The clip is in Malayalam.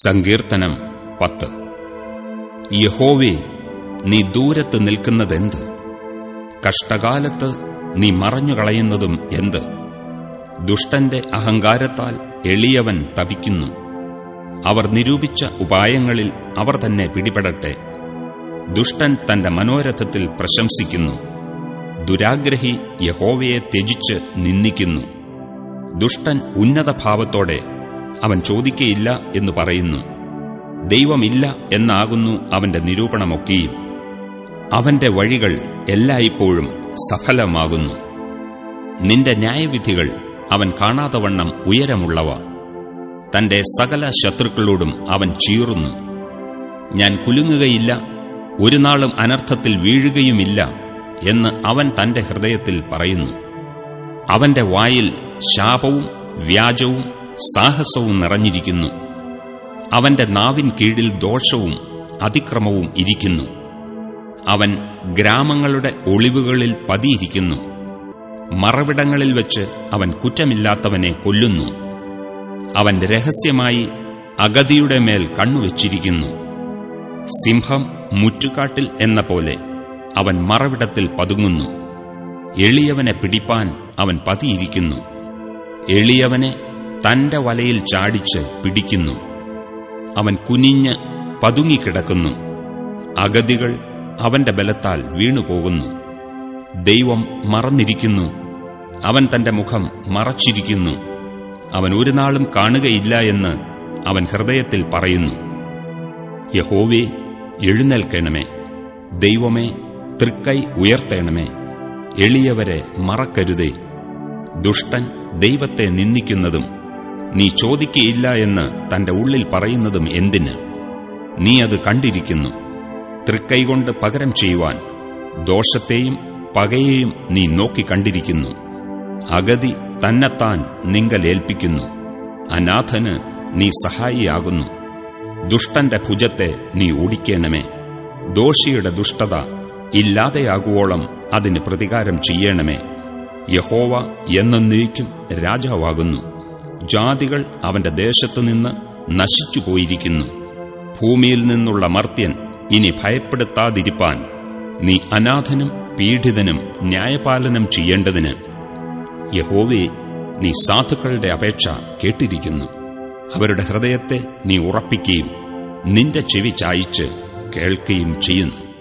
സങ്കീർത്തനം പത്ത്. യഹോവേ നീ ദൂരത്ത് നിൽക്കുന്നതെന്ത്? കഷ്ടകാലത്ത് നീ മറഞ്ഞുകളയുന്നതും എന്ത്? ദുഷ്ടന്റെ അഹങ്കാരത്താൽ എളിയവൻ തപിക്കുന്നു. അവർ നിരൂപിച്ച ഉപായങ്ങളിൽ അവർ തന്നെ പിടിപെടട്ടെ. ദുഷ്ടൻ തന്റെ മനോരഥത്തിൽ പ്രശംസിക്കുന്നു. ദുരാഗ്രഹി യഹോവയെ ത്യജിച്ച് നിന്ദിക്കുന്നു. ദുഷ്ടൻ ഉന്നതഭാവത്തോടെ അവൻ ചോദിക്കയില്ല എന്ന് പറയുന്നു. ദൈവമില്ല എന്നാകുന്നു അവന്റെ നിരൂപണമൊക്കെയും. അവന്റെ വഴികൾ എല്ലായ്പ്പോഴും സഫലമാകുന്നു. നിന്റെ ന്യായവിധികൾ അവൻ കാണാത്തവണ്ണം ഉയരമുള്ളവ. തന്റെ സകല ശത്രുക്കളോടും അവൻ ചീറുന്നു. ഞാൻ കുലുങ്ങുകയില്ല ഒരു നാളും അനർത്ഥത്തിൽ വീഴുകയുമില്ല എന്ന് അവൻ തന്റെ ഹൃദയത്തിൽ പറയുന്നു. അവന്റെ വായിൽ ശാപവും വ്യാജവും സാഹസവും നിറഞ്ഞിരിക്കുന്നു. അവന്റെ നാവിൻ കീഴിൽ ദോഷവും അതിക്രമവും ഇരിക്കുന്നു. അവൻ ഗ്രാമങ്ങളുടെ ഒളിവുകളിൽ പതിയിരിക്കുന്നു. മറവിടങ്ങളിൽ വെച്ച് അവൻ കുറ്റമില്ലാത്തവനെ കൊല്ലുന്നു. അവൻ രഹസ്യമായി അഗതിയുടെ മേൽ കണ്ണുവച്ചിരിക്കുന്നു. സിംഹം മുറ്റുകാട്ടിൽ എന്ന പോലെ അവൻ മറവിടത്തിൽ പതുങ്ങുന്നു. എളിയവനെ പിടിപ്പാൻ അവൻ പതിയിരിക്കുന്നു. എളിയവനെ തന്റെ വലയിൽ ചാടിച്ച് പിടിക്കുന്നു. അവൻ കുനിഞ്ഞ് പതുങ്ങിക്കിടക്കുന്നു. അഗതികൾ അവന്റെ ബലത്താൽ വീണുപോകുന്നു. ദൈവം മറന്നിരിക്കുന്നു. അവൻ തന്റെ മുഖം മറച്ചിരിക്കുന്നു. അവൻ ഒരു നാളും കാണുകയില്ല എന്ന് അവൻ ഹൃദയത്തിൽ പറയുന്നു. യഹോവേ എഴുന്നേൽക്കണമേ. ദൈവമേ തൃക്കൈ ഉയർത്തേണമേ. എളിയവരെ മറക്കരുതേ. ദുഷ്ടൻ ദൈവത്തെ നിന്ദിക്കുന്നതും നീ ചോദിക്കയില്ല എന്ന് തന്റെ ഉള്ളിൽ പറയുന്നതും എന്തിന്? നീ അത് കണ്ടിരിക്കുന്നു. തൃക്കൈകൊണ്ട് പകരം ചെയ്യുവാൻ ദോഷത്തെയും പകയെയും നീ നോക്കിക്കണ്ടിരിക്കുന്നു അഗതി തന്നെത്താൻ നിങ്കലേൽപ്പിക്കുന്നു അനാഥന് നീ സഹായിയാകുന്നു. ദുഷ്ടന്റെ ഭുജത്തെ നീ ഓടിക്കണമേ. ദോഷിയുടെ ദുഷ്ടത ഇല്ലാതെയാകുവോളം അതിന് പ്രതികാരം ചെയ്യണമേ. യഹോവ എന്നേക്കും രാജാവാകുന്നു. ജാതികൾ അവന്റെ ദേശത്തുനിന്ന് നശിച്ചുപോയിരിക്കുന്നു. ഭൂമിയിൽ നിന്നുള്ള മർത്യൻ ഇനി ഭയപ്പെടുത്താതിരിപ്പാൻ നീ അനാഥനും പീഡിതനും ന്യായപാലനം ചെയ്യേണ്ടതിന് യഹോവേ നീ സാധുക്കളുടെ അപേക്ഷ കേട്ടിരിക്കുന്നു. അവരുടെ ഹൃദയത്തെ നീ ഉറപ്പിക്കുകയും നിന്റെ ചെവി ചായിച്ച് കേൾക്കുകയും ചെയ്യുന്നു.